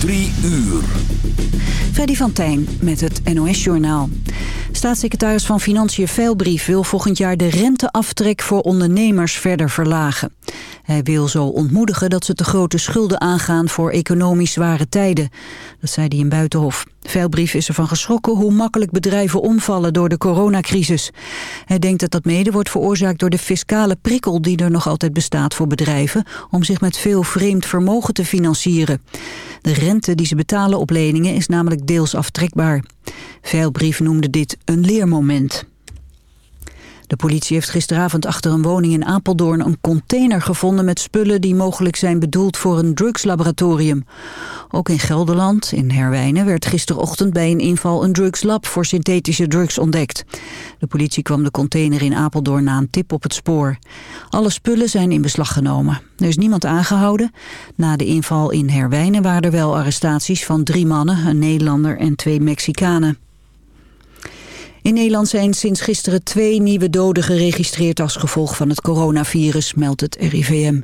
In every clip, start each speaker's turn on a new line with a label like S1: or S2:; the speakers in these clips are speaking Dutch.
S1: Drie uur.
S2: Freddy van Tijn met het NOS-journaal. Staatssecretaris van Financiën Veilbrief wil volgend jaar de renteaftrek voor ondernemers verder verlagen. Hij wil zo ontmoedigen dat ze te grote schulden aangaan voor economisch zware tijden. Dat zei hij in Buitenhof. Veilbrief is ervan geschrokken hoe makkelijk bedrijven omvallen door de coronacrisis. Hij denkt dat dat mede wordt veroorzaakt door de fiscale prikkel die er nog altijd bestaat voor bedrijven om zich met veel vreemd vermogen te financieren. De rente die ze betalen op leningen is namelijk deels aftrekbaar. Veilbrief noemde dit een leermoment. De politie heeft gisteravond achter een woning in Apeldoorn een container gevonden met spullen die mogelijk zijn bedoeld voor een drugslaboratorium. Ook in Gelderland, in Herwijnen, werd gisterochtend bij een inval een drugslab voor synthetische drugs ontdekt. De politie kwam de container in Apeldoorn na een tip op het spoor. Alle spullen zijn in beslag genomen. Er is niemand aangehouden. Na de inval in Herwijnen waren er wel arrestaties van drie mannen, een Nederlander en twee Mexicanen. In Nederland zijn sinds gisteren twee nieuwe doden geregistreerd als gevolg van het coronavirus, meldt het RIVM.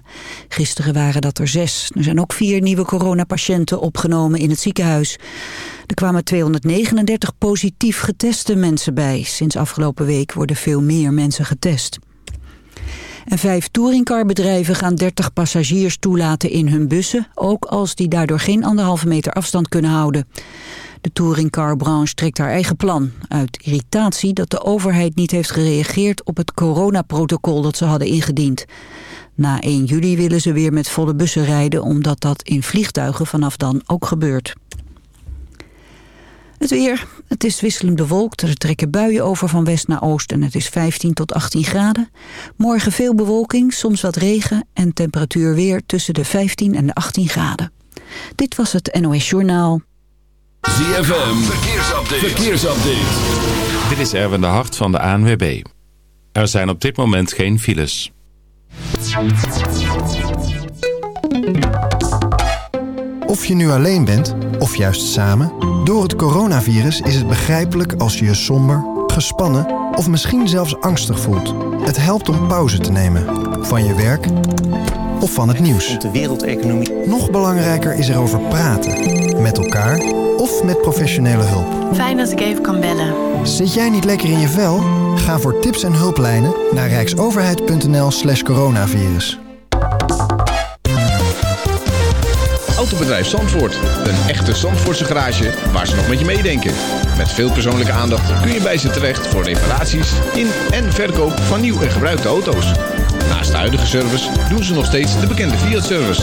S2: Gisteren waren dat er zes. Er zijn ook vier nieuwe coronapatiënten opgenomen in het ziekenhuis. Er kwamen 239 positief geteste mensen bij. Sinds afgelopen week worden veel meer mensen getest. En vijf touringcarbedrijven gaan 30 passagiers toelaten in hun bussen... ook als die daardoor geen anderhalve meter afstand kunnen houden. De touringcarbranche trekt haar eigen plan. Uit irritatie dat de overheid niet heeft gereageerd op het coronaprotocol dat ze hadden ingediend. Na 1 juli willen ze weer met volle bussen rijden... omdat dat in vliegtuigen vanaf dan ook gebeurt. Het weer. Het is wisselend bewolkt. Er trekken buien over van west naar oost en het is 15 tot 18 graden. Morgen veel bewolking, soms wat regen en temperatuur weer tussen de 15 en de 18 graden. Dit was het NOS Journaal.
S1: ZFM, verkeersupdate. verkeersupdate.
S3: Dit is Erwin de Hart van de ANWB. Er zijn op dit moment geen files.
S4: Of je nu alleen bent, of juist samen... door het coronavirus is het begrijpelijk als je je somber, gespannen... of misschien zelfs angstig voelt. Het helpt om pauze te nemen. Van je werk of van het nieuws.
S5: De wereldeconomie.
S4: Nog belangrijker is erover praten. Met elkaar of met professionele hulp.
S6: Fijn dat ik even kan bellen.
S4: Zit jij niet lekker in je vel? Ga voor tips en hulplijnen naar rijksoverheid.nl slash coronavirus.
S7: Autobedrijf Zandvoort. Een echte Zandvoortse garage waar ze nog met je meedenken. Met veel persoonlijke aandacht kun je bij ze terecht voor reparaties in en verkoop van nieuw en gebruikte auto's. Naast de huidige service doen ze nog steeds de bekende Fiat-service.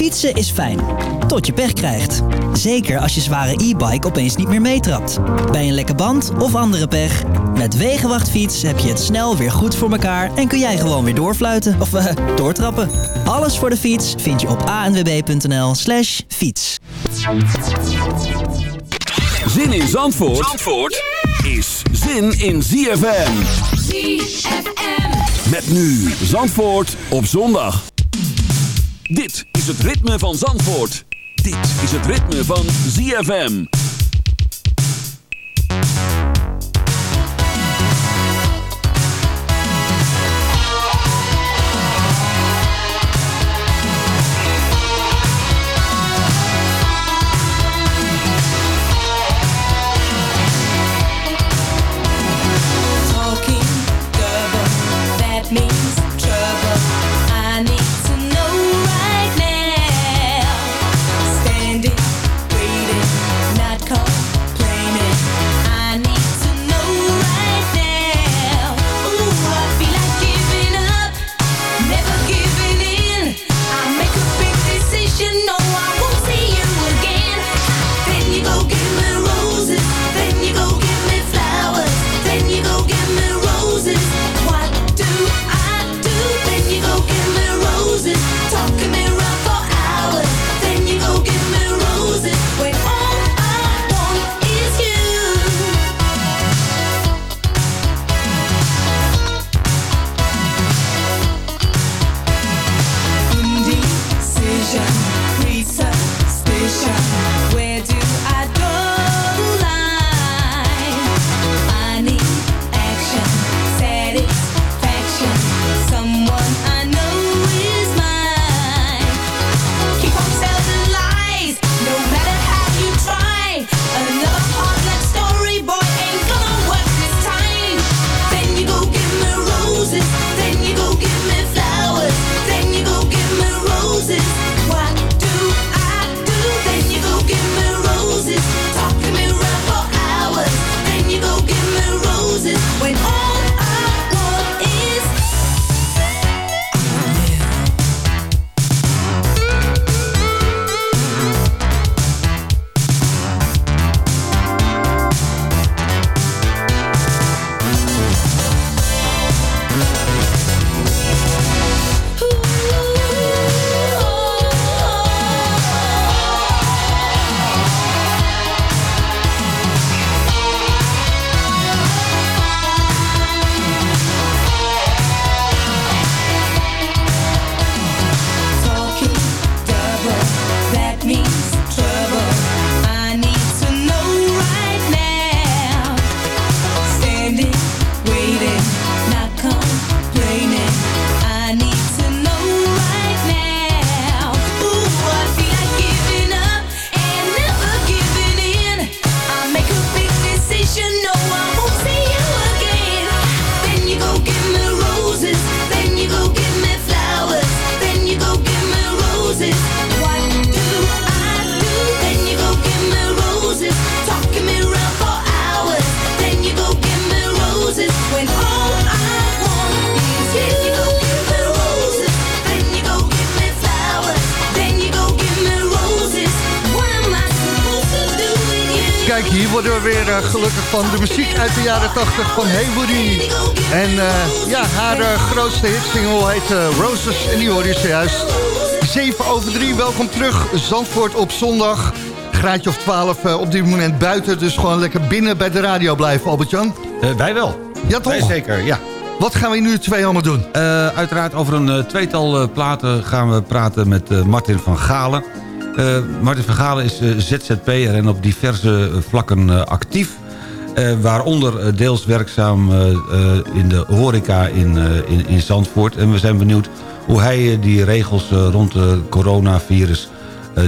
S8: Fietsen is fijn, tot je pech krijgt. Zeker als je zware e-bike opeens niet meer meetrapt. Bij een lekke band of andere pech. Met Wegenwachtfiets heb je het snel weer goed voor elkaar... en kun jij gewoon weer doorfluiten of uh, doortrappen. Alles voor de fiets vind je op anwb.nl slash fiets.
S1: Zin in Zandvoort, Zandvoort is zin in ZFM.
S9: ZFM.
S1: Met nu Zandvoort op zondag. Dit is het ritme van Zandvoort. Dit is het ritme van ZFM.
S10: Van de muziek uit de jaren 80 van Hey Woody. En eh, ja, haar eh, grootste hitsingle heet eh, Roses en die hoor je zojuist. 7 over 3, welkom terug. Zandvoort op zondag. Graadje of 12 eh, op dit moment buiten. Dus gewoon lekker binnen bij de radio blijven, Albert-Jan.
S11: Wij wel.
S10: Ja, toch?
S11: Wij zeker, ja.
S10: Wat gaan we nu twee allemaal doen?
S11: Uiteraard over een tweetal platen gaan we praten met Martin van Galen. Martin van Galen is ZZP'er en op diverse vlakken actief. Eh, waaronder eh, deels werkzaam eh, in de horeca in, in, in Zandvoort. En we zijn benieuwd hoe hij die regels rond het coronavirus...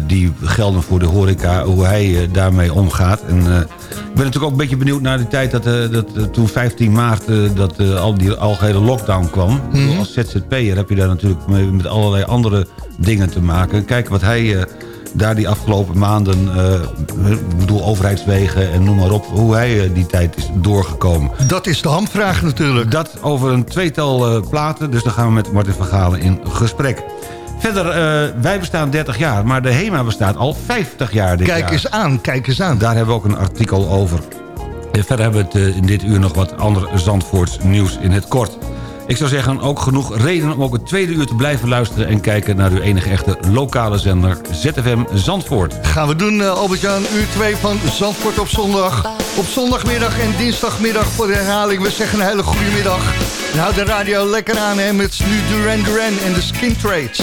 S11: die gelden voor de horeca, hoe hij daarmee omgaat. En ik ben natuurlijk ook een beetje benieuwd naar die tijd... dat, dat toen 15 maart dat, al die algehele lockdown kwam. Bedoel, Als ZZP'er heb je daar natuurlijk mee, met allerlei andere dingen te maken. Kijken wat hij... daar die afgelopen maanden, eh, ik bedoel overheidswegen en noem maar op... hoe hij eh, die tijd is doorgekomen.
S10: Dat is de hamvraag natuurlijk.
S11: Dat over een tweetal eh, platen, dus dan gaan we met Martin van Galen in gesprek. Verder, wij bestaan 30 jaar, maar de HEMA bestaat al 50 jaar dit
S10: Kijk
S11: jaar.
S10: eens aan, kijk eens aan.
S11: Daar hebben we ook een artikel over. En verder hebben we het in dit uur nog wat ander Zandvoorts nieuws in het kort. Ik zou zeggen, ook genoeg reden om ook het tweede uur te blijven luisteren... en kijken naar uw enige echte lokale zender ZFM Zandvoort.
S10: Gaan we doen, eh, Albert-Jan, uur 2 van Zandvoort op zondag. Op zondagmiddag en dinsdagmiddag voor de herhaling. We zeggen een hele goede middag. En houd de radio lekker aan, hè, met nu Duran Duran en de Skin Trades.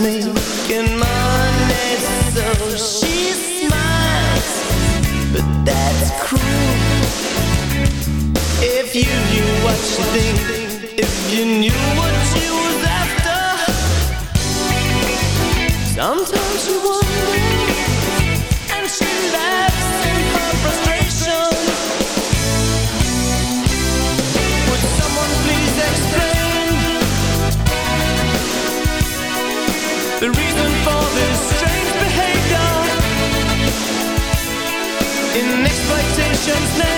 S12: Making money, so she smiles but that's cruel. If you knew what she think, if you knew what was after, sometimes you wonder, patience now.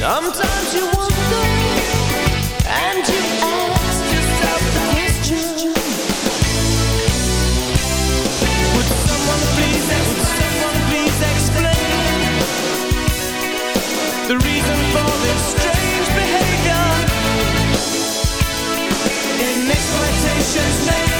S12: Sometimes you wonder, and you ask yourself the question. Would someone please, would someone please explain the reason for this strange behavior in exploitation's name?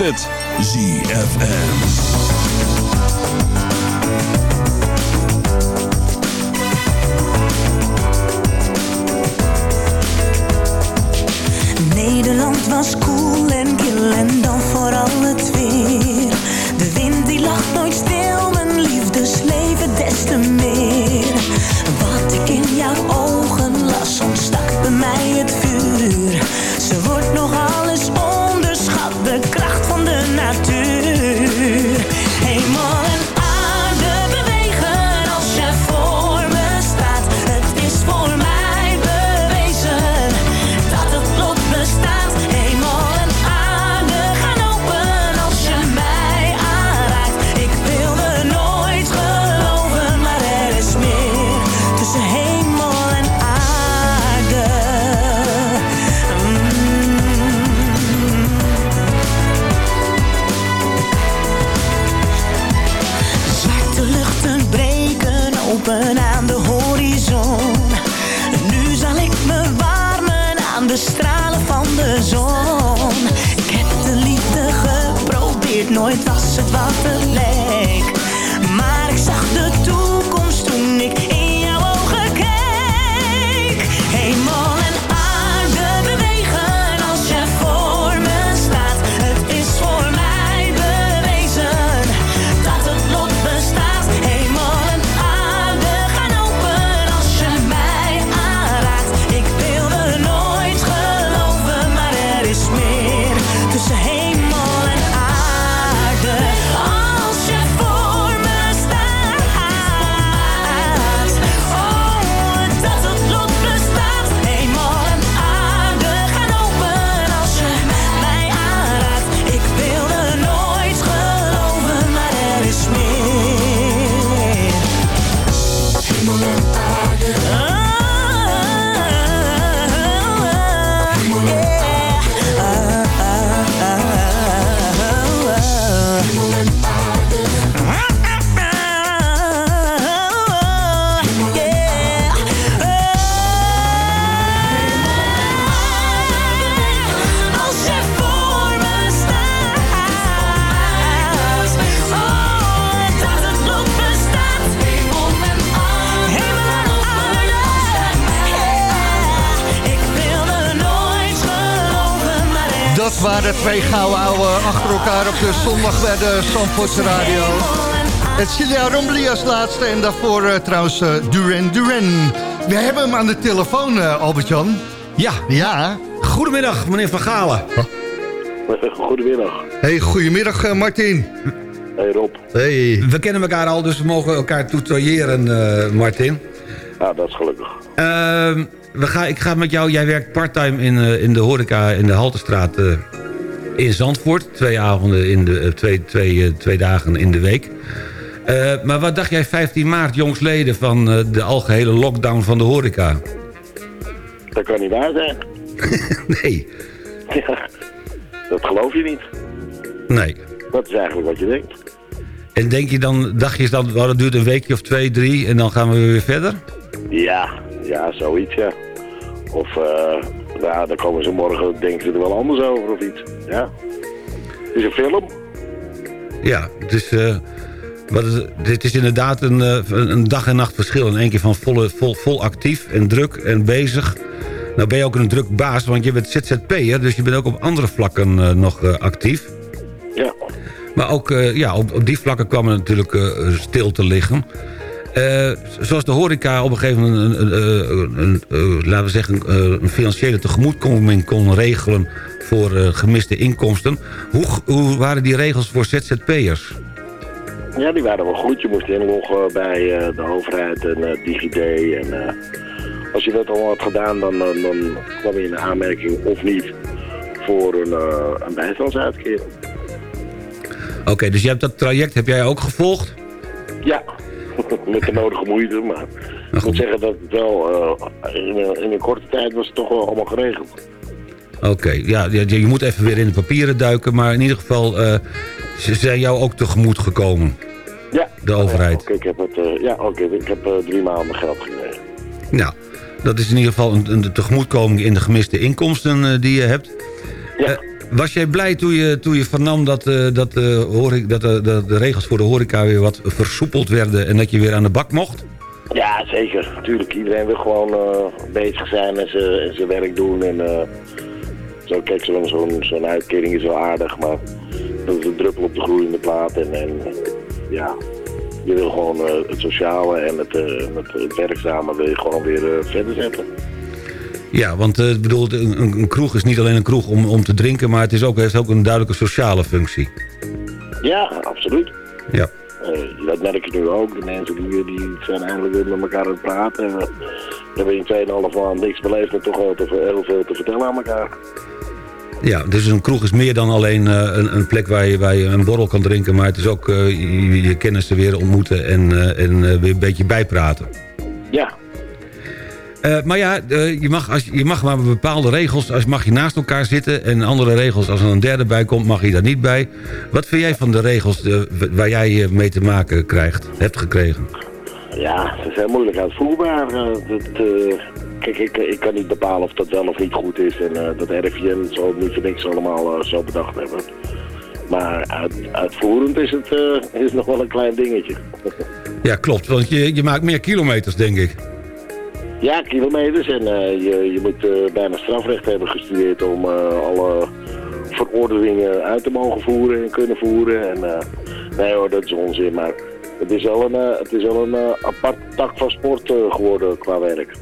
S13: Het.
S10: Twee gouden ouwe achter elkaar op de zondag bij de Zandvoortse Radio. Het Cilia Rombly als laatste en daarvoor eh, trouwens eh, Duran Duran. We hebben hem aan de telefoon, eh, Albert-Jan.
S11: Ja.
S10: Ja.
S11: Goedemiddag, meneer Van Galen.
S14: Goedemiddag.
S10: Hey, goedemiddag uh, Martin.
S14: Hey Rob.
S10: Hey.
S11: We kennen elkaar al, dus we mogen elkaar tutoyeren, uh, Martin.
S14: Ja, dat is gelukkig.
S11: Uh, we gaan, ik ga met jou, jij werkt parttime in, uh, in de horeca in de Haltestraat in Zandvoort. Twee avonden in de, twee, twee, twee dagen in de week. maar wat dacht jij 15 maart jongsleden van de algehele lockdown van de horeca?
S14: Dat kan niet waar zijn.
S11: nee.
S14: Ja, dat geloof je niet.
S11: Nee.
S14: Dat is eigenlijk wat je denkt.
S11: En denk je dan, dacht je dan, oh, dat duurt een weekje of twee, drie en dan gaan we weer verder?
S14: Ja, ja, zoiets ja. Of, uh, nou, dan komen ze morgen, denken ze er wel anders over of iets. Ja. Het is een film.
S11: Ja, het is, uh, wat is, dit is inderdaad een, uh, een dag en nacht verschil. In één keer van volle, vol, vol actief en druk en bezig. Nou ben je ook een druk baas, want je bent ZZP'er... dus je bent ook op andere vlakken uh, nog uh, actief.
S14: Ja.
S11: Maar ook ja, op, op, die vlakken kwam het natuurlijk stil te liggen. Zoals de horeca op een gegeven moment... Een, een, laten we zeggen, een financiële tegemoetkoming kon regelen... voor gemiste inkomsten. Hoe, hoe waren die regels voor ZZP'ers?
S14: Ja, die waren wel goed. Je moest inloggen bij de overheid en DigiD en als je dat al had gedaan, dan, dan, kwam je in aanmerking of niet voor een, eh een bijstandsuitkering.
S11: Oké, dus je hebt dat traject heb jij ook gevolgd?
S14: Ja, met de nodige moeite, maar ik moet zeggen dat het wel eh, in, een, in een korte tijd was het toch wel allemaal geregeld.
S11: Oké, ja, je, je moet even weer in de papieren duiken... maar in ieder geval, eh, ze zijn jou ook tegemoet gekomen,
S14: Ja.
S11: de overheid.
S14: Oké, ik heb, het, eh, ja, oké, ik heb eh, drie maanden geld gekregen.
S11: Nou, dat is in ieder geval een, een tegemoetkoming in de gemiste inkomsten eh, die je hebt. Eh, was jij blij toen je, toen je vernam dat, eh, dat, eh, horeca- dat, eh, dat de regels voor de horeca weer wat versoepeld werden... en dat je weer aan de bak mocht?
S14: Ja, zeker. Natuurlijk, iedereen wil gewoon bezig zijn en zijn werk doen. En, eh, zo, kijk, zo'n zo'n uitkering is wel aardig, maar dat is een druppel op de groeiende plaat. En, en ja, je wil gewoon het sociale en het, het, werkzame wil gewoon weer verder zetten.
S11: Ja, want eh, bedoel, een, een- kroeg is niet alleen een kroeg om, om te drinken... maar het is ook, heeft ook een duidelijke sociale functie.
S14: Ja, absoluut.
S11: Ja.
S14: Eh, dat merk je nu ook. De mensen die, die zijn eindelijk weer met elkaar aan het praten. En, we hebben in 2,5 maand niks beleefd en toch te, heel veel te vertellen aan elkaar.
S11: Ja, dus een kroeg is meer dan alleen eh, een, een plek waar je, waar je een borrel kan drinken... maar het is ook je, je kennissen weer ontmoeten en, en weer een beetje bijpraten.
S14: Ja,
S11: Eh, maar ja, eh, je, mag, als, je- mag maar bepaalde regels... Als mag je naast elkaar zitten en andere regels... als er een derde bij komt, mag je daar niet bij. Wat vind jij van de regels eh, waar jij mee te maken krijgt, hebt gekregen?
S14: Ja, ze zijn moeilijk uitvoerbaar. Dat, kijk, ik, ik kan niet bepalen of dat wel of niet goed is. En dat RIVM zal het niet voor niks allemaal zo bedacht hebben. Maar uit, uitvoerend is het is nog wel een klein dingetje.
S11: Ja, klopt, want je, je maakt meer kilometers, denk ik.
S14: Ja, kilometers. En eh, je, je moet eh, bijna strafrecht hebben gestudeerd om eh, alle verordeningen uit te mogen voeren en kunnen voeren. En, nee hoor, dat is onzin. Maar het is wel een, het is wel een apart tak van sport geworden qua werk.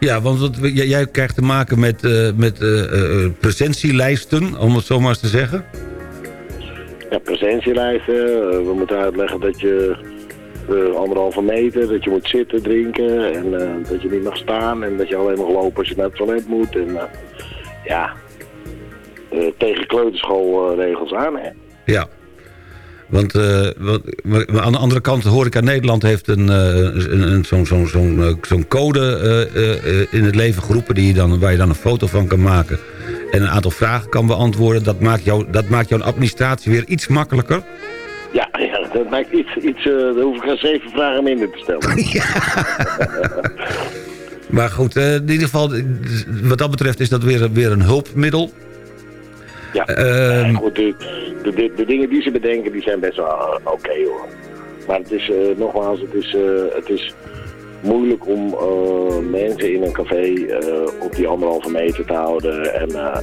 S11: Ja, want wat, jij, krijgt te maken met, met presentielijsten, om het zo maar eens te zeggen.
S14: Ja, presentielijsten. we moeten uitleggen dat je eh, anderhalve meter, dat je moet zitten, drinken en eh, dat je niet mag staan en dat je alleen mag lopen als je naar het toilet moet. En eh, ja, eh, tegen kleuterschoolregels aan. Hè.
S11: Ja. Want, wat, aan de andere kant, Horeca Nederland heeft een, een, zo'n zo'n zo'n zo'n code in het leven geroepen... Die je dan, waar je dan een foto van kan maken en een aantal vragen kan beantwoorden. Dat maakt, jou, dat maakt jouw administratie weer iets makkelijker.
S14: Ja, ja, dat maakt iets, iets eh, dan hoef ik geen zeven vragen minder te stellen.
S11: Maar goed, eh, in ieder geval, wat dat betreft is dat weer, weer een hulpmiddel.
S14: Ja,
S11: Ehm,
S14: ja, goed, de, de, de, dingen die ze bedenken, die zijn best wel eh, oké hoor. Maar het is, nogmaals, het is, het is moeilijk om eh, mensen in een café eh, op die anderhalve meter te houden en eh,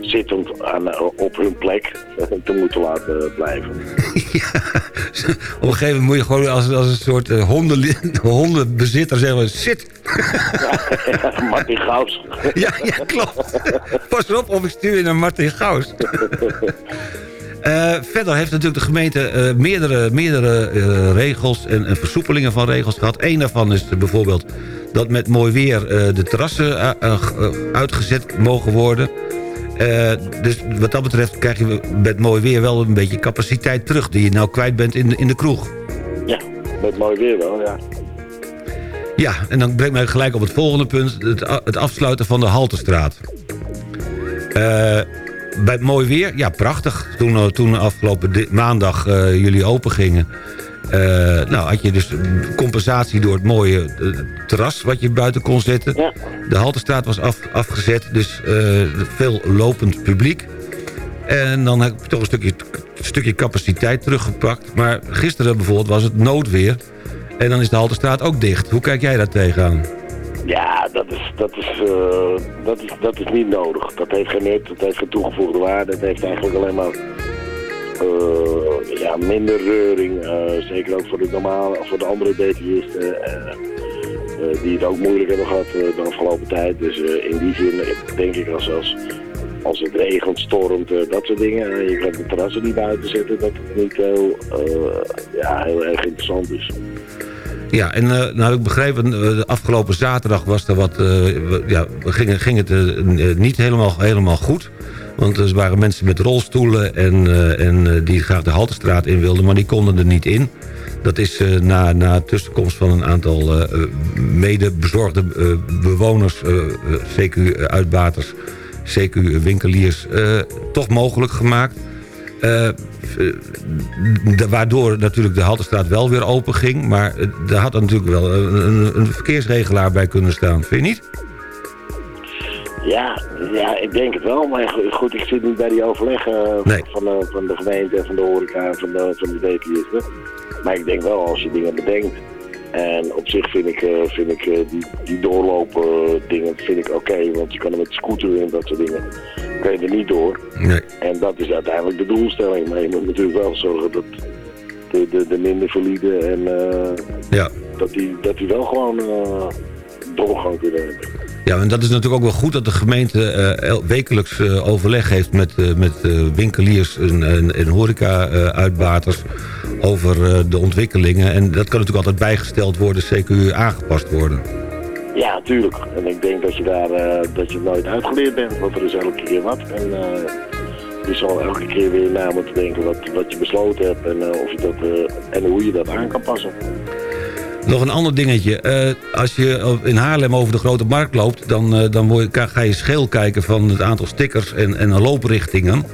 S14: zittend aan, op hun plek te moeten laten blijven.
S11: Op een gegeven moment moet je gewoon als, als een soort honden, hondenbezitter zeggen... Zit!
S14: Martin Gauws.
S11: Ja, ja, klopt. Pas op of ik stuur je naar Martin Gauws. Eh, verder heeft natuurlijk de gemeente eh, meerdere, meerdere eh, regels en, en versoepelingen van regels gehad. Eén daarvan is bijvoorbeeld dat met mooi weer de terrassen uitgezet mogen worden. Dus wat dat betreft krijg je met mooi weer wel een beetje capaciteit terug... die je nou kwijt bent in de, in de kroeg.
S14: Ja, met mooi weer wel, ja.
S11: Ja, en dan brengt mij gelijk op het volgende punt... het, het afsluiten van de Haltestraat. Eh, bij mooi weer, ja, prachtig. Toen, eh, toen afgelopen maandag eh, jullie open gingen... eh, nou, had je dus compensatie door het mooie terras... wat je buiten kon zetten. De Haltestraat was af, afgezet, dus eh, veel lopend publiek. En dan heb ik toch een stukje, een stukje capaciteit teruggepakt. Maar gisteren bijvoorbeeld was het noodweer... En dan is de Haltestraat ook dicht. Hoe kijk jij daar tegenaan?
S14: Ja, dat is, dat, is, eh, dat, is, dat is niet nodig. Dat heeft geen nut, dat heeft geen toegevoegde waarde. Dat heeft eigenlijk alleen maar eh, ja, minder reuring. eh, zeker ook voor de normale, voor de andere detailisten. die het ook moeilijk hebben gehad eh, de afgelopen tijd. Dus in die zin denk ik als, als, als het regent, stormt, dat soort dingen. je kan de terrassen niet buiten zetten. Dat het niet ja, heel erg interessant is.
S11: Ja, en eh, nou ik begrepen, eh, de afgelopen zaterdag was er wat, eh, ja, ging, ging het niet helemaal, helemaal goed. Want er waren mensen met rolstoelen en, en die graag de Haltestraat in wilden, maar die konden er niet in. Dat is na, na tussenkomst van een aantal medebezorgde bewoners, CQ-uitbaters, CQ-winkeliers, toch mogelijk gemaakt. Eh, eh, waardoor natuurlijk de Haltestraat wel weer open ging. Maar eh, daar had er natuurlijk wel een, een, verkeersregelaar bij kunnen staan. Vind je niet?
S14: Ja, ja, ik denk het wel. Maar go- goed, ik zit niet bij die overleggen
S11: Nee.
S14: van, de, van de gemeente en van de horeca en van de, van de DTS. Maar ik denk wel, als je dingen bedenkt. En op zich vind ik, eh, vind ik eh, die, die doorlopen eh, dingen vind ik oké. want je kan er met scooter en dat soort dingen. Kan je er niet door.
S11: Nee.
S14: En dat is uiteindelijk de doelstelling. Maar je moet natuurlijk wel zorgen dat de, de, de minder valide en
S11: Ja.
S14: dat, die, dat die wel gewoon eh, doorgang kunnen hebben.
S11: Ja, en dat is natuurlijk ook wel goed dat de gemeente el- wekelijks overleg heeft met, met winkeliers en, en, en horeca-uitbaters over eh, de ontwikkelingen. En dat kan natuurlijk altijd bijgesteld worden, CQ aangepast worden.
S14: Ja, tuurlijk. En ik denk dat je daar eh, dat je nooit uitgeleerd bent, want er is elke keer wat. En eh, je zal elke keer weer na moeten denken wat, wat je besloten hebt en, of je dat, en hoe je dat aan kan passen.
S11: Nog een ander dingetje. Als je in Haarlem over de Grote Markt loopt... dan, dan word je, ga je scheel kijken van het aantal stickers en, en looprichtingen.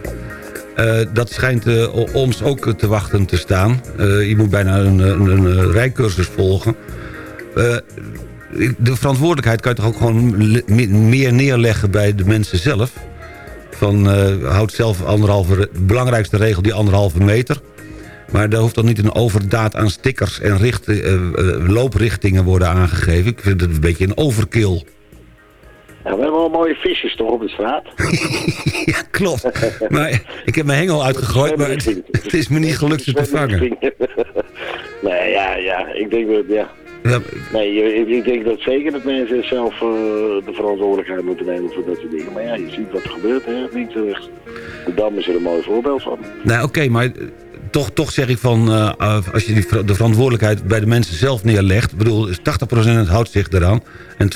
S11: Eh, dat schijnt eh, ons ook te wachten te staan. Eh, je moet bijna een, een, rijcursus volgen. De verantwoordelijkheid kan je toch ook gewoon meer neerleggen bij de mensen zelf. Van houd zelf anderhalve... De belangrijkste regel die anderhalve meter... Maar daar hoeft dan niet een overdaad aan stickers en richt, eh, looprichtingen worden aangegeven. Ik vind het een beetje een overkill.
S14: Ja, we hebben wel mooie visjes toch op de straat?
S11: ja, klopt. Maar ik heb mijn hengel uitgegooid, maar het, het is me niet gelukt ze te vangen.
S14: nee, ja, ja, ik denk dat, ja. Nee, ik, ik denk dat zeker dat mensen zelf eh, de verantwoordelijkheid moeten nemen voor dat soort dingen. Maar ja, je ziet wat er gebeurt, hè, links en rechts. De Dam is er een mooi voorbeeld van.
S11: nou oké, maar toch, toch zeg ik van... eh, eh, als je die, de verantwoordelijkheid bij de mensen zelf neerlegt... Ik bedoel, 80% houdt zich eraan en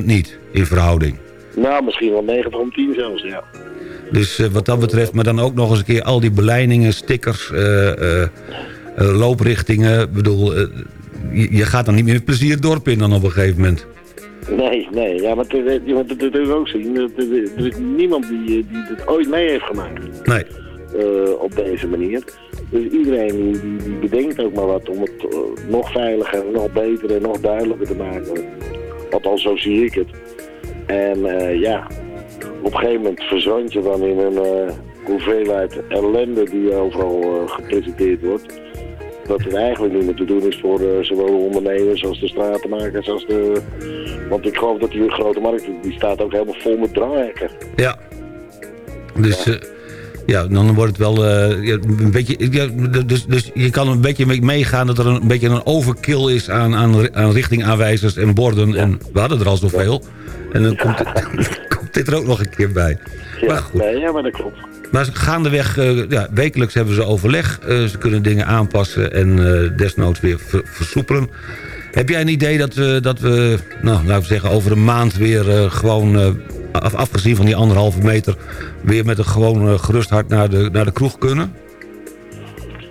S11: 20% niet in verhouding.
S14: Nou, misschien wel 9 om 10 zelfs, ja.
S11: Dus eh, wat dat betreft, maar dan ook nog eens een keer al die beleidingen, stickers, eh, looprichtingen. Ik bedoel, je, je gaat dan niet meer plezier het dorp in dan op een gegeven moment.
S14: Nee, nee, ja, maar je moet het ook zien. Er, is niemand die, die het ooit mee heeft gemaakt.
S11: Nee.
S14: Eh, op deze manier. Dus iedereen die, die, bedenkt ook maar wat om het eh, nog veiliger, nog beter en nog duidelijker te maken. Althans, zo zie ik het. En eh, ja, op een gegeven moment verzand je dan in een hoeveelheid ellende die overal gepresenteerd wordt. Dat het eigenlijk niet meer te doen is voor zowel de ondernemers als de stratenmakers als de... Want ik geloof dat die grote markt, die staat ook helemaal vol met dranghekken.
S11: Ja. Dus ja, ja dan wordt het wel eh, een beetje... Ja, dus, dus je kan een beetje mee- meegaan dat er een, beetje een overkill is aan, aan, aan richtingaanwijzers en borden. En we hadden er al zoveel. En dan komt, komt dit er ook nog een keer bij.
S14: Ja, nee, ja, maar dat klopt.
S11: Maar gaandeweg, eh ja, wekelijks hebben ze overleg. Eh, ze kunnen dingen aanpassen en desnoods weer ver- versoepelen. Heb jij een idee dat we, dat we nou, laten we zeggen, over een maand weer gewoon... af, afgezien van die anderhalve meter... weer met een gewoon eh, gerust hart naar de, naar de kroeg kunnen?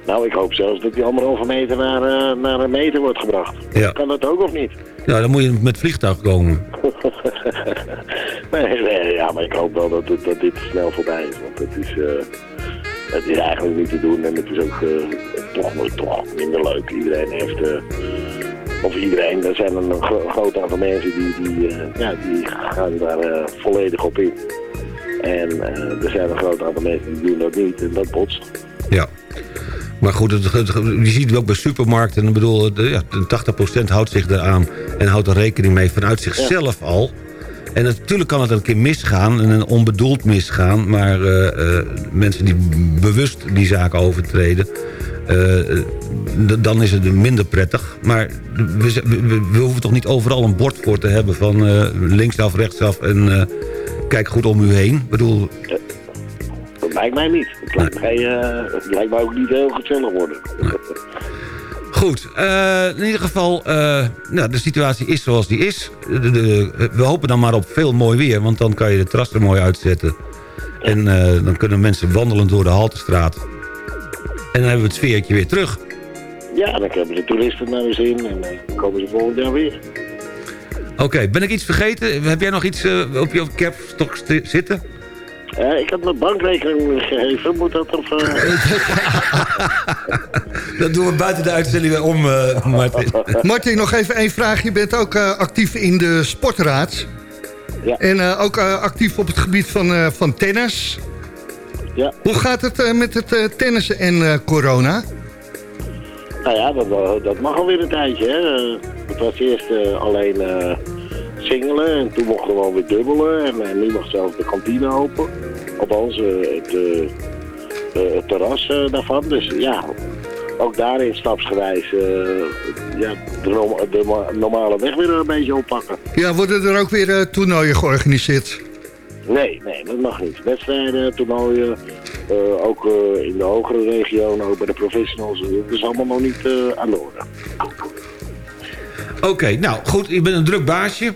S14: Nou, ik hoop zelfs dat die anderhalve meter naar, eh, naar een meter wordt gebracht.
S11: Ja.
S14: Kan dat ook of niet?
S11: Ja, dan moet je met vliegtuig komen.
S14: nee, nee, ja, maar ik hoop wel dat, dat dit snel voorbij is. Want het is, eh, het is eigenlijk niet te doen en het is ook eh, toch, toch minder leuk. Iedereen heeft... of iedereen, er zijn een gro- groot aantal mensen die, die, eh, ja, die gaan daar eh, volledig op in. En eh, er zijn een groot aantal mensen die doen dat niet en dat botst.
S11: Ja. Maar goed, het, het- je ziet het ook bij supermarkten. Ik bedoel, de, ja, 80% houdt zich eraan en houdt er rekening mee vanuit zichzelf al. En natuurlijk kan het een keer misgaan, en een onbedoeld misgaan... maar mensen die bewust die zaken overtreden... eh, eh, dan is het minder prettig. Maar we, we, we- hoeven toch niet overal een bord voor te hebben... van eh, linksaf, rechtsaf en kijk goed om u heen. Ik bedoel,
S14: Dat lijkt mij niet. Het lijkt mij, het lijkt mij ook niet heel gezellig worden.
S11: Goed, in ieder geval, nou, de situatie is zoals die is. De- de- we hopen dan maar op veel mooi weer, want dan kan je de terras er mooi uitzetten. En dan kunnen mensen wandelen door de Haltestraat. En dan hebben we het sfeertje weer terug.
S14: Ja, dan hebben de toeristen naar de zin en eh, dan komen ze volgend jaar weer.
S11: Oké, ben ik iets vergeten? Heb jij nog iets eh, op je sti- zitten?
S14: Eh, ik had mijn bankrekening gegeven, moet dat of... eh,
S11: Dat doen we buiten de uitzending weer om, eh, Martin.
S10: Martin, nog even één vraag. Je bent ook eh, actief in de sportraad.
S14: Ja.
S10: En eh, ook eh, actief op het gebied van, eh, van tennis.
S14: Ja.
S10: Hoe gaat het eh, met het eh, tennissen en eh, corona?
S14: Nou ja, dat, dat mag alweer een tijdje. Hè. Het was eerst alleen singelen en toen mochten we weer dubbelen. En eh, nu mag zelfs de kantine open. Althans, eh, het, het terras daarvan. Dus ja, ook daarin stapsgewijs ja, de, norma- de ma- normale weg weer een beetje oppakken.
S10: Ja, worden er ook weer toernooien georganiseerd?
S14: Nee, nee, dat mag niet. Wedstrijden, toernooien, eh, ook eh, in de hogere regionen, ook bij de professionals. Dat is allemaal nog niet eh, aan de orde.
S11: Oké, nou goed, je bent een druk baasje.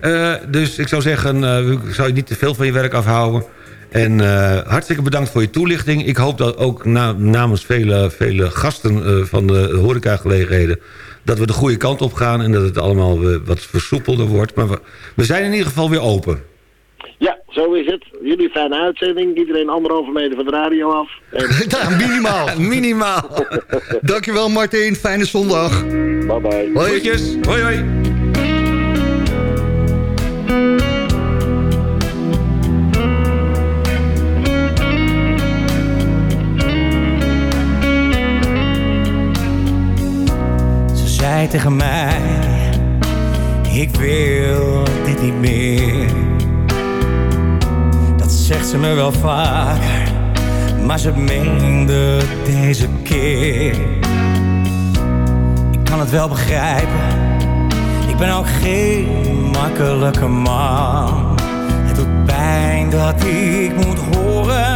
S11: Eh, dus ik zou zeggen, eh, ik zou je niet te veel van je werk afhouden. En eh, hartstikke bedankt voor je toelichting. Ik hoop dat ook na- namens vele, vele gasten eh, van de horecagelegenheden... dat we de goede kant op gaan en dat het allemaal eh, wat versoepelder wordt. Maar we zijn in ieder geval weer open.
S14: Zo is het. Jullie fijne uitzending. Iedereen anderhalve meter van de radio af. En
S10: Ja, minimaal.
S11: Minimaal.
S10: Dankjewel Martin, fijne zondag.
S14: bye bye.
S10: Hoi.
S11: Groetjes. Hoi hoi.
S15: Ze zei tegen mij, ik wil dit niet meer. Zegt ze me wel vaker, maar ze meende deze keer. Ik kan het wel begrijpen, ik ben ook geen makkelijke man. Het doet pijn dat ik moet horen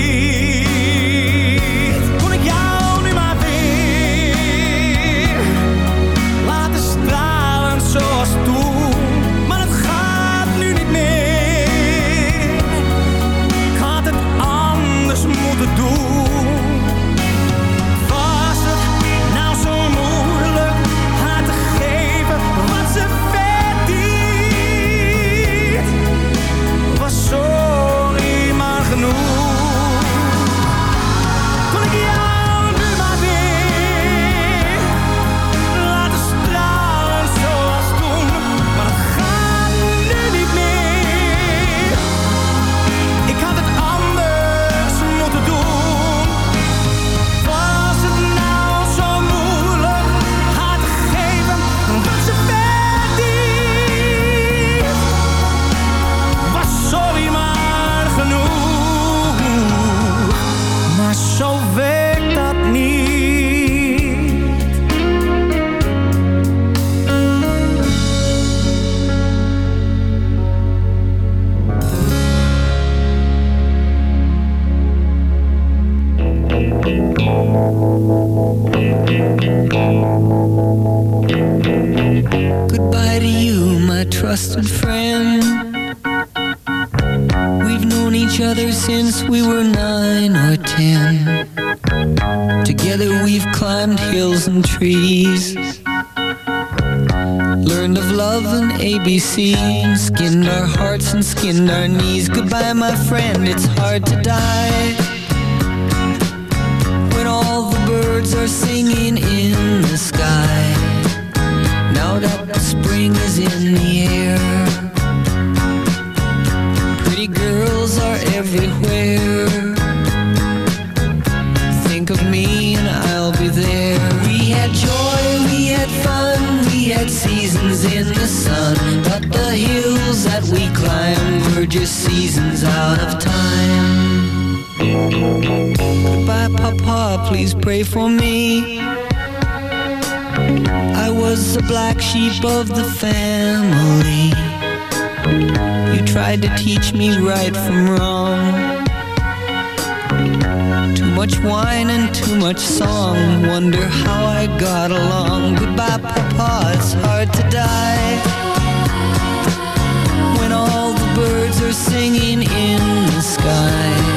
S2: ABC. Skinned our hearts and skinned our knees. Goodbye, my friend, it's hard to die. Me right from wrong. Too much wine and too much song. Wonder how I got along. Goodbye, Papa, it's hard to die. When all the birds are singing in the sky.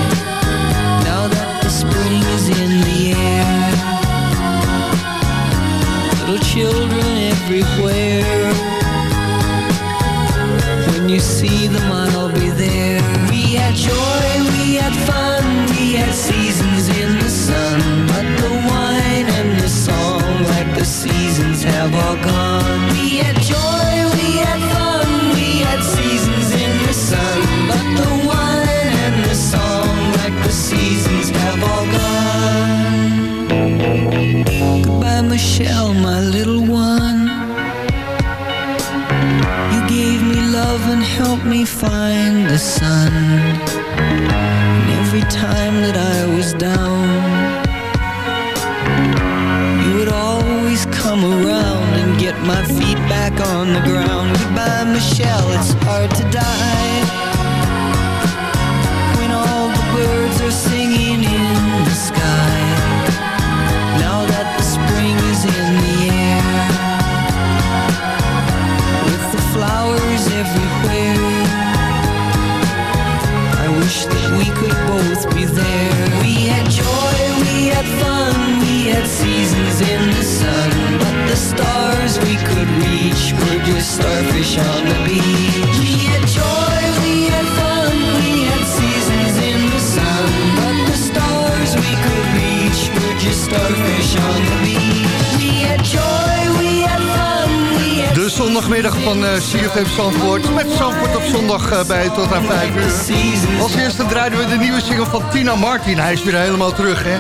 S2: Just starfish on the beach. We had joy, we had fun, we had seasons in the sun. But the stars we could reach were just starfish on the beach. We had joy, we had fun, we had
S10: De zondagmiddag van eh CFM Zandvoort. Met Zandvoort op zondag eh, bij tot aan 5 uur. Als eerste draaiden we de nieuwe single van Tina Martin. Hij is weer helemaal terug, hè.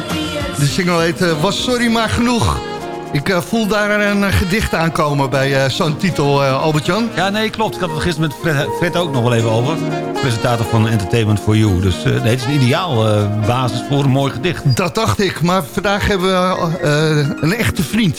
S10: De single heet eh, Was Sorry Maar Genoeg. Ik eh, voel daar een eh, gedicht aankomen bij eh, zo'n titel, Albert-Jan.
S11: Ja, nee, klopt. Ik had het gisteren met Fred, Fred ook nog wel even over. Presentator van Entertainment for You. Dus nee, het is een ideaal basis voor een mooi gedicht.
S10: Dat dacht ik, maar vandaag hebben we een echte vriend.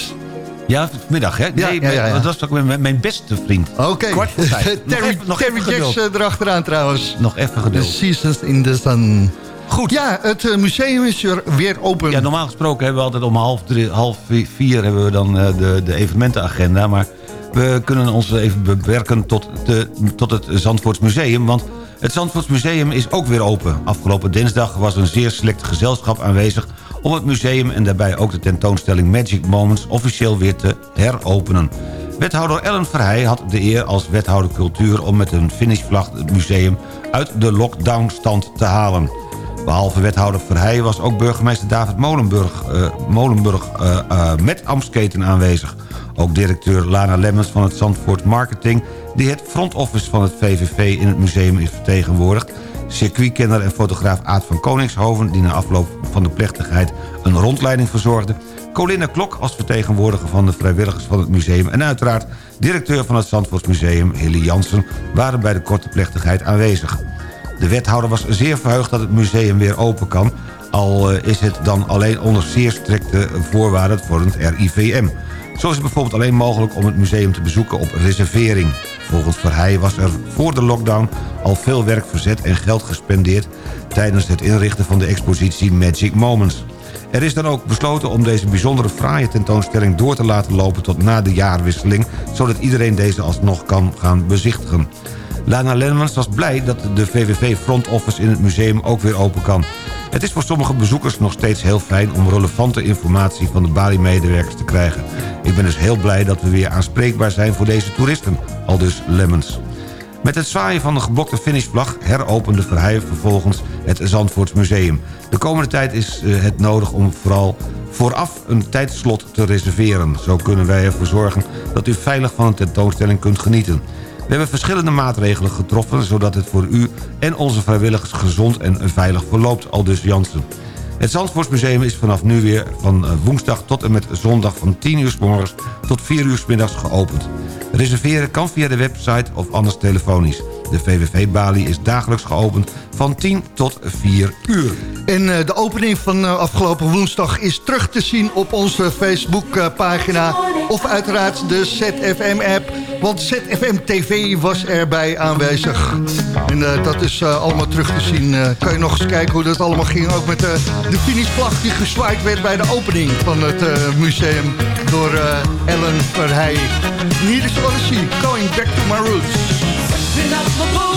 S11: Ja, vanmiddag, hè? Nee,
S10: ja, ja, ja.
S11: dat was toch mijn, mijn beste vriend.
S10: Oké,
S11: Kwart voor vijf. Nog
S10: Terry,
S11: even- nog
S10: Terry Jacks erachteraan trouwens.
S11: Nog even
S10: The
S11: geduld.
S10: Seasons in the Sun. Goed. Ja, het eh, museum is weer, weer open.
S11: Ja, normaal gesproken hebben we altijd om half, drie, half vier hebben we dan eh, de, de evenementenagenda. Maar we kunnen ons even beperken tot, de, tot het Zandvoorts Museum. Want het Zandvoorts Museum is ook weer open. Afgelopen dinsdag was een zeer select gezelschap aanwezig... om het museum en daarbij ook de tentoonstelling Magic Moments... officieel weer te heropenen. Wethouder Ellen Verheij had de eer als wethouder cultuur... om met een finishvlag het museum uit de lockdownstand te halen. Behalve wethouder Verheij was ook burgemeester David Molenburg, eh, Molenburg eh, eh, met Amsketen aanwezig. Ook directeur Lana Lemmens van het Zandvoort Marketing... die het front office van het VVV in het museum is vertegenwoordigd... circuitkenner en fotograaf Aad van Koningshoven... die na afloop van de plechtigheid een rondleiding verzorgde... Colinda Klok als vertegenwoordiger van de vrijwilligers van het museum... en uiteraard directeur van het Zandvoortsmuseum, Hilly Jansen... waren bij de korte plechtigheid aanwezig. De wethouder was zeer verheugd dat het museum weer open kan... al eh, is het dan alleen onder zeer strikte voorwaarden voor het RIVM. Zo is het bijvoorbeeld alleen mogelijk om het museum te bezoeken op reservering. Volgens Verheij was er voor de lockdown al veel werk verzet en geld gespendeerd... tijdens het inrichten van de expositie Magic Moments. Er is dan ook besloten om deze bijzondere fraaie tentoonstelling door te laten lopen tot na de jaarwisseling... zodat iedereen deze alsnog kan gaan bezichtigen. Lana Lemmens was blij dat de VVV Front Office in het museum ook weer open kan. Het is voor sommige bezoekers nog steeds heel fijn om relevante informatie van de Bali-medewerkers te krijgen. Ik ben dus heel blij dat we weer aanspreekbaar zijn voor deze toeristen, aldus Lemmens. Met het zwaaien van de geblokte finishvlag heropende Verheij vervolgens het Zandvoortsmuseum. De komende tijd is eh, het nodig om vooral vooraf een tijdslot te reserveren. Zo kunnen wij ervoor zorgen dat u veilig van een tentoonstelling kunt genieten. We hebben verschillende maatregelen getroffen... zodat het voor u en onze vrijwilligers gezond en veilig verloopt, aldus Jansen. Het Zandvoortsmuseum is vanaf nu weer van eh, woensdag tot en met zondag... van 10 uur s morgens tot 4 uur s middags geopend. Reserveren kan via de website of anders telefonisch. De VVV-balie is dagelijks geopend van 10 tot 4 uur.
S16: En eh, de opening van eh, afgelopen woensdag is terug te zien op onze Facebook-pagina. Of uiteraard de ZFM-app. Want ZFM TV was erbij aanwezig. En eh, dat is eh, allemaal terug te zien. Eh, kan je nog eens kijken hoe dat allemaal ging. Ook met de finishvlag die gezwaaid werd bij de opening van het eh, museum. Door eh, Ellen Verheij. Hier is Odyssey, Going Back to My Roots.
S17: Watching out for the
S12: blue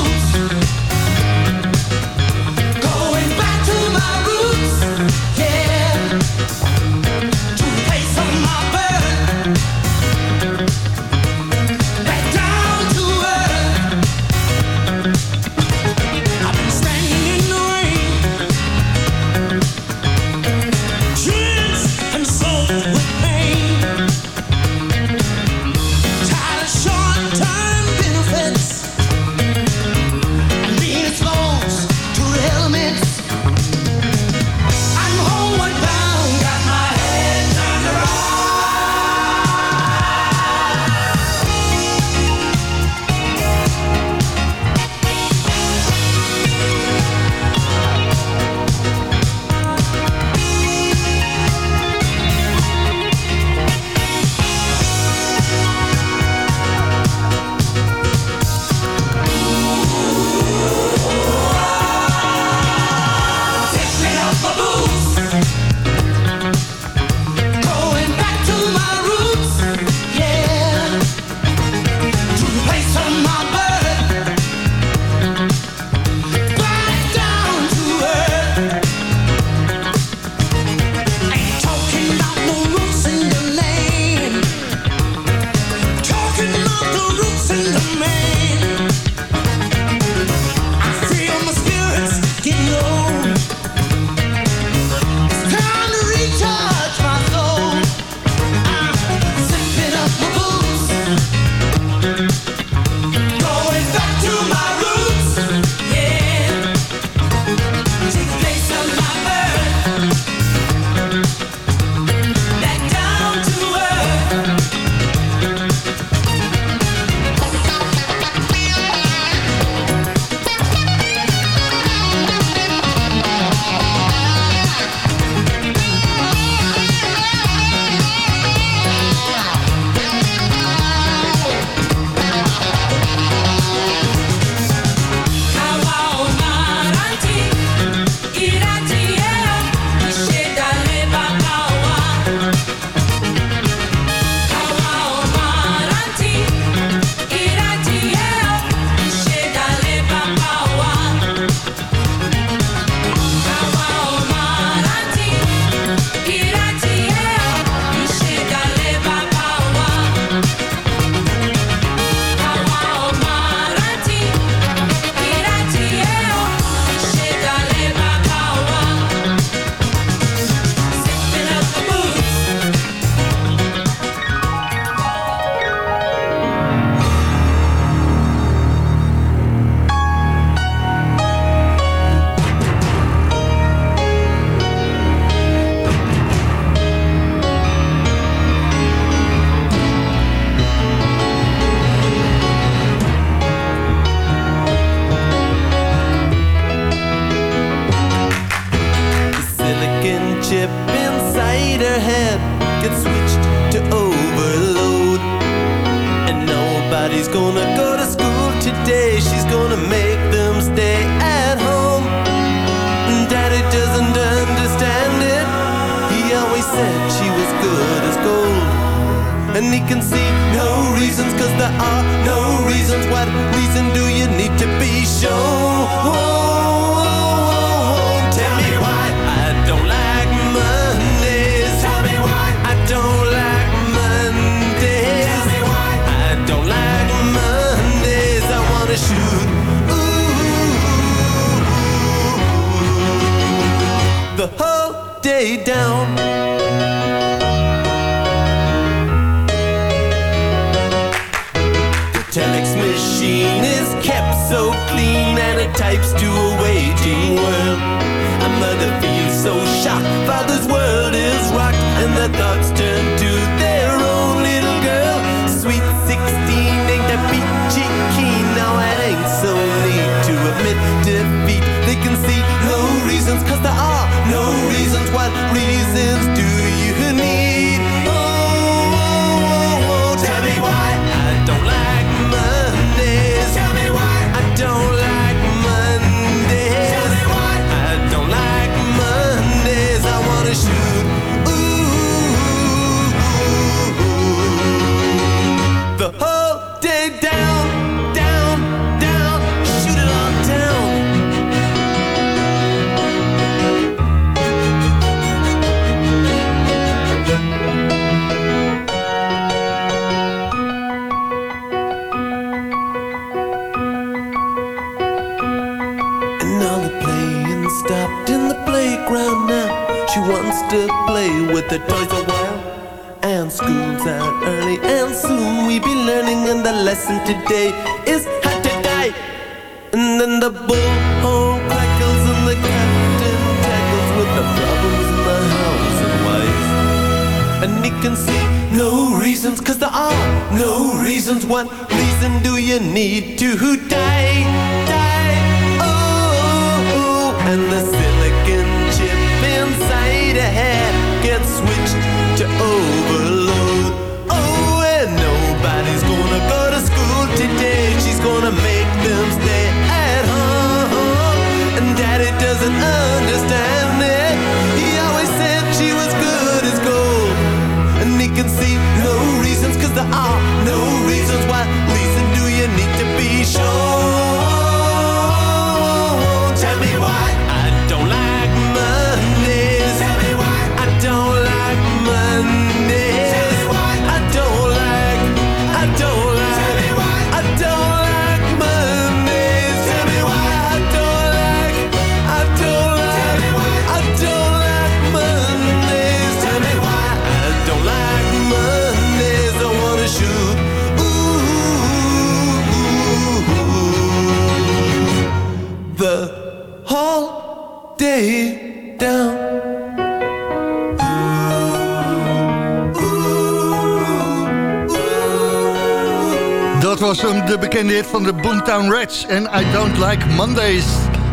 S12: de bekende hit van de Boomtown Rats en I Don't Like Mondays.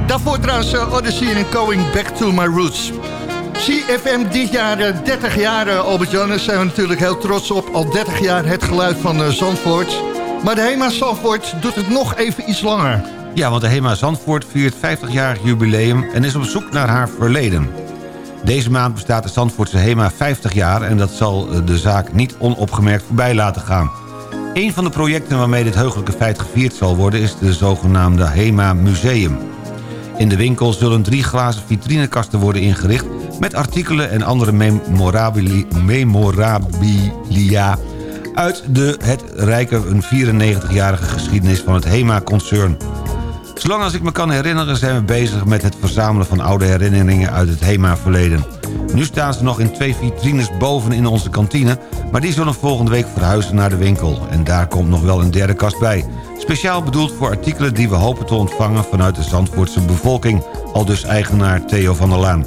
S12: Daarvoor trouwens uh, Odyssey en Going Back to My Roots. CFM dit jaar eh, 30 jaar, eh, Albert-Jan. Daar zijn we natuurlijk heel trots op. Al 30 jaar het geluid van eh, Zandvoort. Maar de HEMA Zandvoort doet het nog even iets langer.
S11: Ja, want de HEMA Zandvoort viert 50-jarig jubileum en is op zoek naar haar verleden. Deze maand bestaat de Zandvoortse HEMA 50 jaar... en dat zal eh, de zaak niet onopgemerkt voorbij laten gaan. Een van de projecten waarmee dit heugelijke feit gevierd zal worden... is de zogenaamde HEMA Museum. In de winkel zullen drie glazen vitrinekasten worden ingericht... met artikelen en andere memorabili- memorabilia... uit de het rijke een 94-jarige geschiedenis van het HEMA-concern. Zolang als ik me kan herinneren zijn we bezig met het verzamelen van oude herinneringen uit het HEMA-verleden. Nu staan ze nog in twee vitrines boven in onze kantine... maar die zullen volgende week verhuizen naar de winkel. En daar komt nog wel een derde kast bij. Speciaal bedoeld voor artikelen die we hopen te ontvangen... vanuit de Zandvoortse bevolking, al dus eigenaar Theo van der Laan.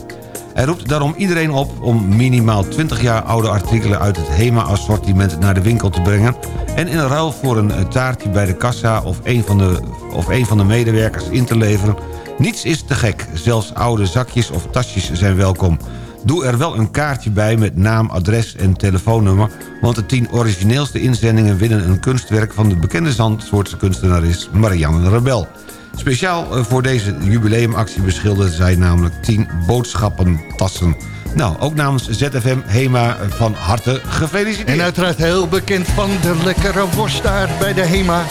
S11: Hij roept daarom iedereen op om minimaal 20 jaar oude artikelen... uit het HEMA-assortiment naar de winkel te brengen... en in ruil voor een taartje bij de kassa of een van de, of een van de medewerkers in te leveren... niets is te gek, zelfs oude zakjes of tasjes zijn welkom... Doe er wel een kaartje bij met naam, adres en telefoonnummer... want de tien origineelste inzendingen winnen een kunstwerk... van de bekende Zandvoortse kunstenares Marianne Rebel. Speciaal eh, voor deze jubileumactie beschilderde zij namelijk 10 boodschappentassen. Nou, ook namens ZFM HEMA van harte gefeliciteerd.
S10: En uiteraard heel bekend van de lekkere worst daar bij de HEMA.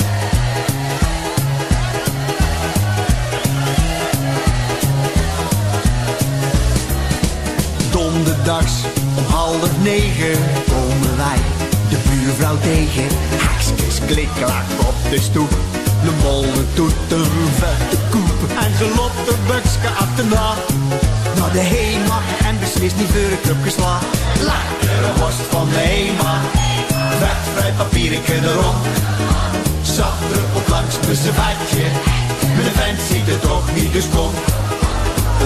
S18: Om half negen komen wij de buurvrouw tegen. Haksjes klikklak op de stoep. De molen toeter vet de koep. En Charlotte Bukske achterna. Naar de HEMA en beslist niet voor een club geslagen. Lekkere worst van de HEMA. Vet vrij papiertje erop. Zacht druppelt langs mijn servetje. Mijn vent ziet het toch niet, dus kom.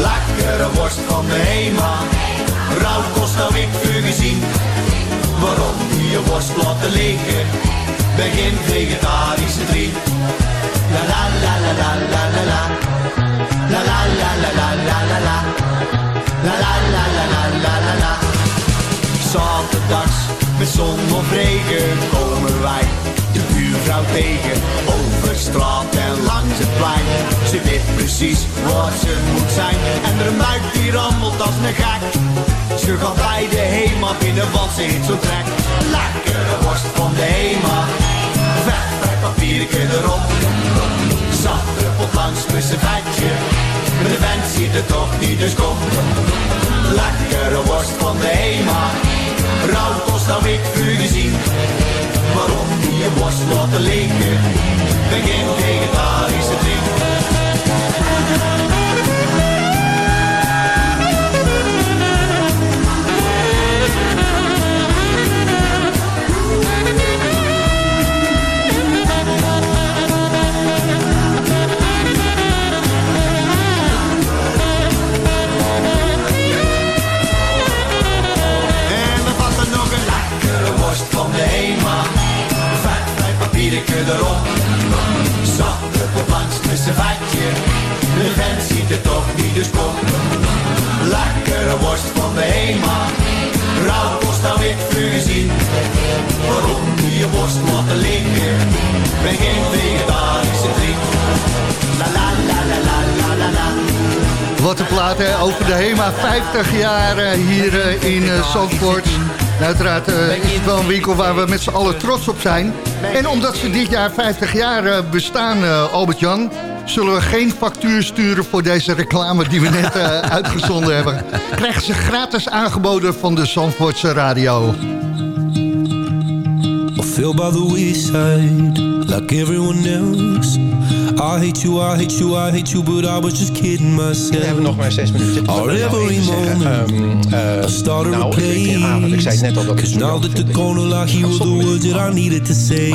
S18: Lekkere worst van de HEMA. Rauw kost nou ik vuur gezien. Waarom je worst laten liggen? Ben geen vegetarische drie. La la la la la la la la. La la la la la la la la. La la la la la la la la. Zaterdags met zon of regen komen wij de buurvrouw tegen. Over straat en langs het plein. Ze weet precies waar ze moet zijn. En er een die rammelt als een gek. Ze gaat bij de HEMA binnen, want ze zo'n trek. Lekkere worst van de HEMA. Vet, vet papiertje erop. Zacht druppelt langs zijn vetje. De vent ziet het toch niet, dus kom. Lekkere worst van de HEMA. Rauw kost nou ik vuur gezien. Waarom die je worst laten liggen? Ben geen vegetarische ding.
S10: Zandvoort. En uiteraard eh, is het wel een winkel waar we met z'n allen trots op zijn. En omdat ze dit jaar 50 jaar eh, bestaan, eh, Albert-Jan... zullen we geen factuur sturen voor deze reclame die we net eh, uitgezonden hebben. Krijgen ze gratis aangeboden van de Zandvoortse radio.
S19: I fell by the wayside like everyone else. I hate you, I hate you, I hate you, but I was just kidding myself.
S5: We hebben nog maar zes minuten. Ik wil nou even zeggen, ehm, eh,
S19: I started
S5: nou, ik weet avond. Ik zei net al dat ik
S19: Cause now that the corner like you were the words that I needed to say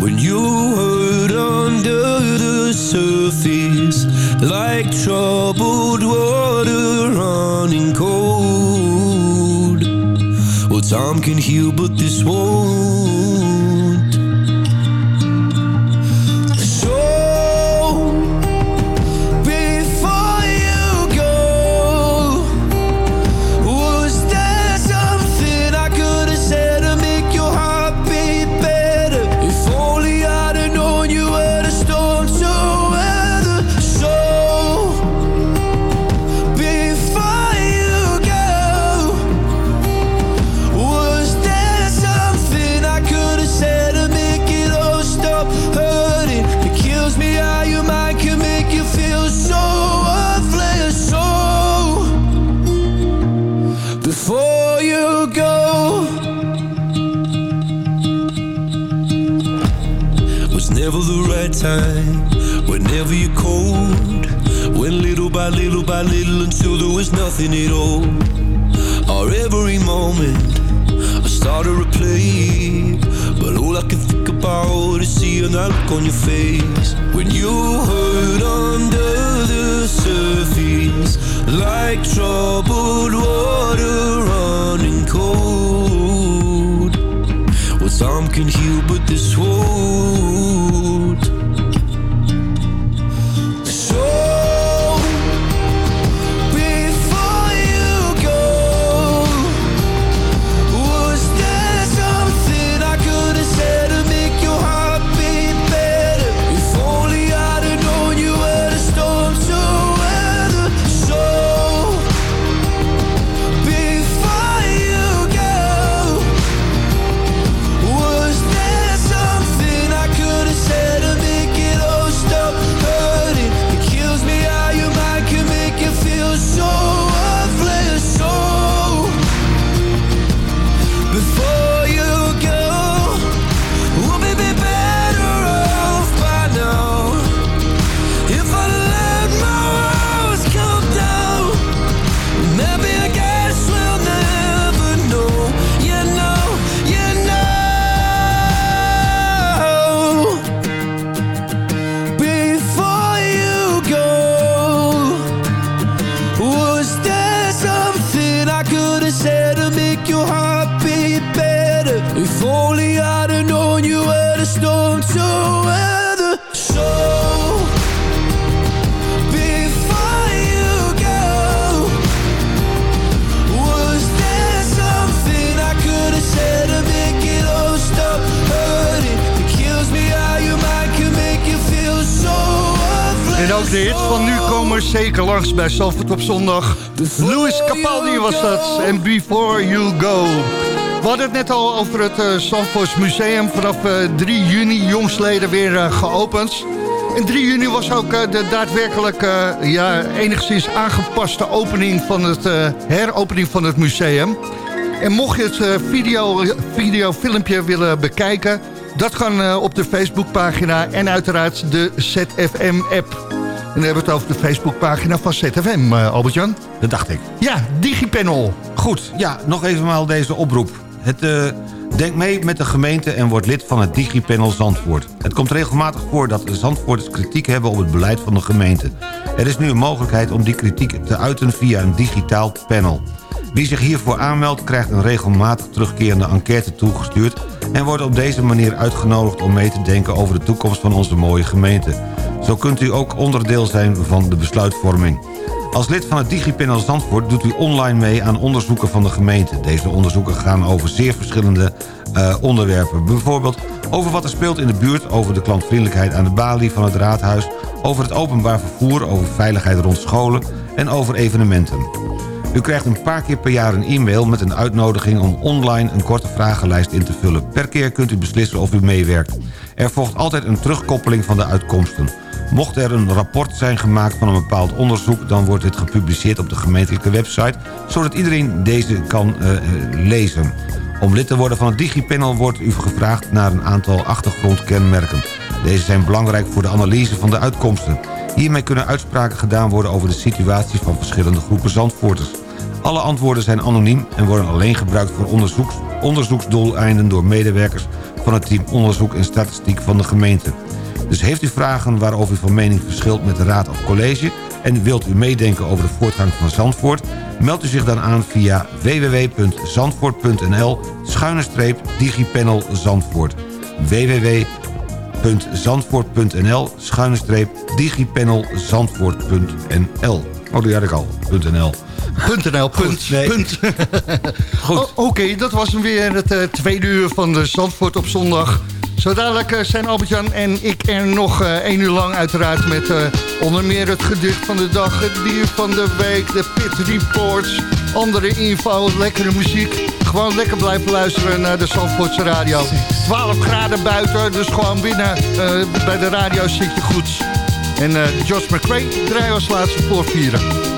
S19: When you hurt under the surface Like troubled water running cold Well time can heal but this won't
S10: zeker langs bij Zalvoort op zondag. Louis Capaldi was dat. En Before You Go. We hadden het net al over het uh, Museum. Vanaf uh, 3 juni jongsleden weer uh, geopend. En 3 juni was ook de daadwerkelijk ja, enigszins aangepaste opening van het, heropening van het museum. En mocht je het video, filmpje willen bekijken... dat kan op de Facebookpagina en uiteraard de ZFM-app. En dan hebben we het over de Facebookpagina van ZFM, uh, Albert-Jan.
S11: Dat dacht ik.
S10: Ja, Digipanel.
S11: Goed, ja, nog even deze oproep. Het... Uh... Denk mee met de gemeente en word lid van het DigiPanel Zandvoort. Het komt regelmatig voor dat de Zandvoorters kritiek hebben op het beleid van de gemeente. Er is nu een mogelijkheid om die kritiek te uiten via een digitaal panel. Wie zich hiervoor aanmeldt krijgt een regelmatig terugkerende enquête toegestuurd... en wordt op deze manier uitgenodigd om mee te denken over de toekomst van onze mooie gemeente. Zo kunt u ook onderdeel zijn van de besluitvorming. Als lid van het DigiPanel Zandvoort doet u online mee aan onderzoeken van de gemeente. Deze onderzoeken gaan over zeer verschillende uh, onderwerpen. Bijvoorbeeld over wat er speelt in de buurt... over de klantvriendelijkheid aan de balie van het raadhuis... over het openbaar vervoer, over veiligheid rond scholen... en over evenementen. U krijgt een paar keer per jaar een e-mail met een uitnodiging... om online een korte vragenlijst in te vullen. Per keer kunt u beslissen of u meewerkt. Er volgt altijd een terugkoppeling van de uitkomsten. Mocht er een rapport zijn gemaakt van een bepaald onderzoek... dan wordt dit gepubliceerd op de gemeentelijke website... zodat iedereen deze kan uh, lezen. Om lid te worden van het DigiPanel wordt u gevraagd naar een aantal achtergrondkenmerken. Deze zijn belangrijk voor de analyse van de uitkomsten. Hiermee kunnen uitspraken gedaan worden over de situatie van verschillende groepen Zandvoorters. Alle antwoorden zijn anoniem en worden alleen gebruikt voor onderzoeks, onderzoeksdoeleinden door medewerkers van het team onderzoek en statistiek van de gemeente. Dus heeft u vragen waarover u van mening verschilt met de raad of college... en wilt u meedenken over de voortgang van Zandvoort... meld u zich dan aan via www.zandvoort.nl schuine streep digipanel Zandvoort. www.zandvoort.nl schuine streep digipanel Zandvoort.nl Oh, die had ik al. .nl.
S10: .nl, punt.
S11: Nee.
S10: punt. Goed. Oké, okay, dat was hem weer het uh, tweede uur van de Zandvoort op zondag... Zo dadelijk uh, zijn Albert-Jan en ik er nog uh, één uur lang uiteraard... met uh, onder meer het gedicht van de dag, het dier van de week... de pit reports, andere info, lekkere muziek. Gewoon lekker blijven luisteren naar de Zandvoortse radio. 12 graden buiten, dus gewoon binnen bij de radio zit je goed. En Josh McRae draai als laatste voor vieren.